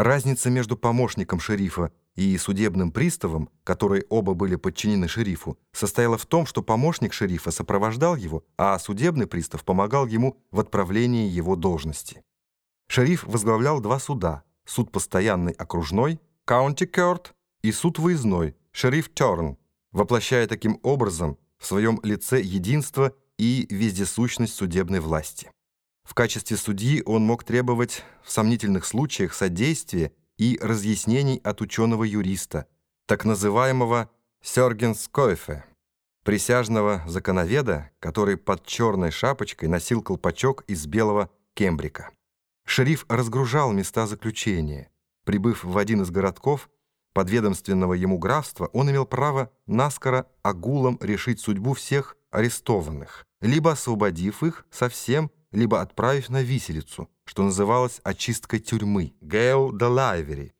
Разница между помощником шерифа и судебным приставом, которые оба были подчинены шерифу, состояла в том, что помощник шерифа сопровождал его, а судебный пристав помогал ему в отправлении его должности. Шериф возглавлял два суда – суд постоянный окружной, County Court, и суд выездной, шериф Терн, воплощая таким образом в своем лице единство и вездесущность судебной власти. В качестве судьи он мог требовать в сомнительных случаях содействия и разъяснений от ученого-юриста, так называемого Сёргенскойфе, присяжного законоведа, который под черной шапочкой носил колпачок из белого кембрика. Шериф разгружал места заключения. Прибыв в один из городков подведомственного ему графства, он имел право наскоро огулом решить судьбу всех арестованных, либо освободив их совсем, либо отправив на виселицу, что называлось очисткой тюрьмы, «Гео де Лайвери».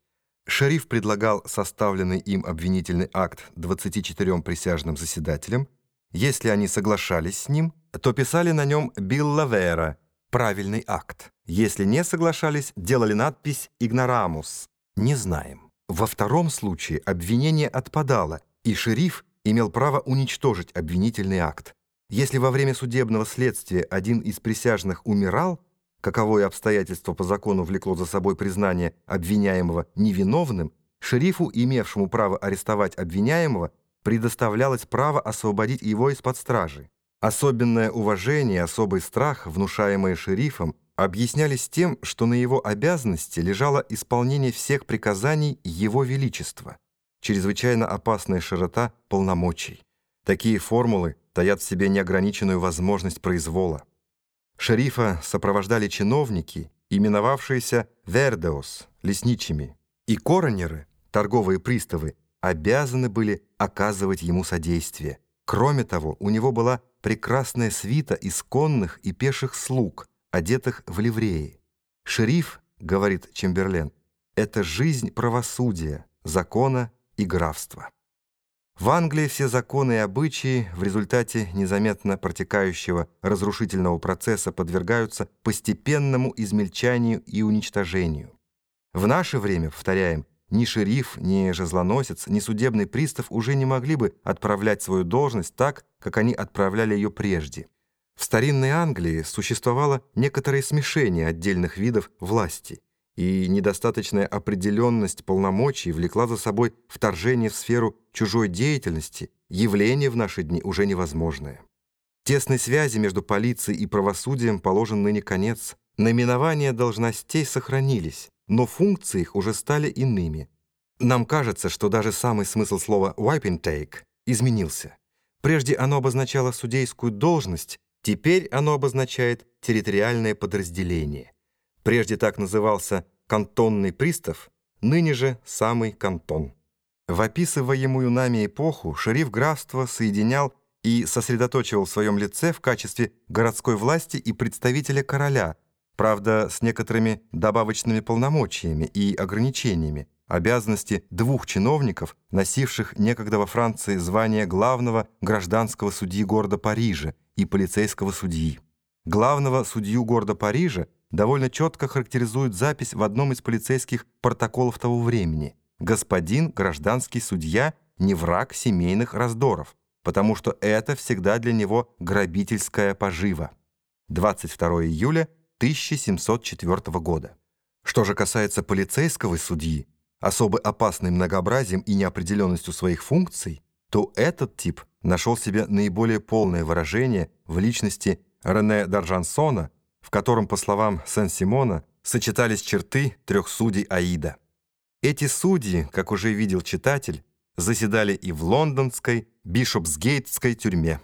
Шериф предлагал составленный им обвинительный акт 24 присяжным заседателям. Если они соглашались с ним, то писали на нем «Билла Вера» — правильный акт. Если не соглашались, делали надпись «Игнорамус» — «Не знаем». Во втором случае обвинение отпадало, и шериф имел право уничтожить обвинительный акт. Если во время судебного следствия один из присяжных умирал, каковое обстоятельство по закону влекло за собой признание обвиняемого невиновным, шерифу, имевшему право арестовать обвиняемого, предоставлялось право освободить его из-под стражи. Особенное уважение особый страх, внушаемые шерифом, объяснялись тем, что на его обязанности лежало исполнение всех приказаний Его Величества, чрезвычайно опасная широта полномочий. Такие формулы таят в себе неограниченную возможность произвола. Шерифа сопровождали чиновники, именовавшиеся «вердеос» — лесничими, и коронеры, торговые приставы, обязаны были оказывать ему содействие. Кроме того, у него была прекрасная свита исконных и пеших слуг, одетых в ливреи. «Шериф, — говорит Чемберлен, — это жизнь правосудия, закона и графства». В Англии все законы и обычаи в результате незаметно протекающего разрушительного процесса подвергаются постепенному измельчанию и уничтожению. В наше время, повторяем, ни шериф, ни жезлоносец, ни судебный пристав уже не могли бы отправлять свою должность так, как они отправляли ее прежде. В старинной Англии существовало некоторое смешение отдельных видов власти – и недостаточная определенность полномочий влекла за собой вторжение в сферу чужой деятельности, явление в наши дни уже невозможное. Тесной связи между полицией и правосудием положен ныне конец. Наименования должностей сохранились, но функции их уже стали иными. Нам кажется, что даже самый смысл слова «wiping take» изменился. Прежде оно обозначало судейскую должность, теперь оно обозначает территориальное подразделение. Прежде так назывался кантонный пристав, ныне же самый кантон. В описываемую нами эпоху шериф графства соединял и сосредоточивал в своем лице в качестве городской власти и представителя короля, правда, с некоторыми добавочными полномочиями и ограничениями, обязанности двух чиновников, носивших некогда во Франции звание главного гражданского судьи города Парижа и полицейского судьи. Главного судью города Парижа довольно четко характеризует запись в одном из полицейских протоколов того времени. Господин гражданский судья не враг семейных раздоров, потому что это всегда для него грабительская пожива. 22 июля 1704 года. Что же касается полицейского судьи, особо опасный многообразием и неопределенностью своих функций, то этот тип нашел себе наиболее полное выражение в личности Рене Даржансона, в котором, по словам Сен-Симона, сочетались черты трех судей Аида. Эти судьи, как уже видел читатель, заседали и в лондонской Бишопсгейтской тюрьме.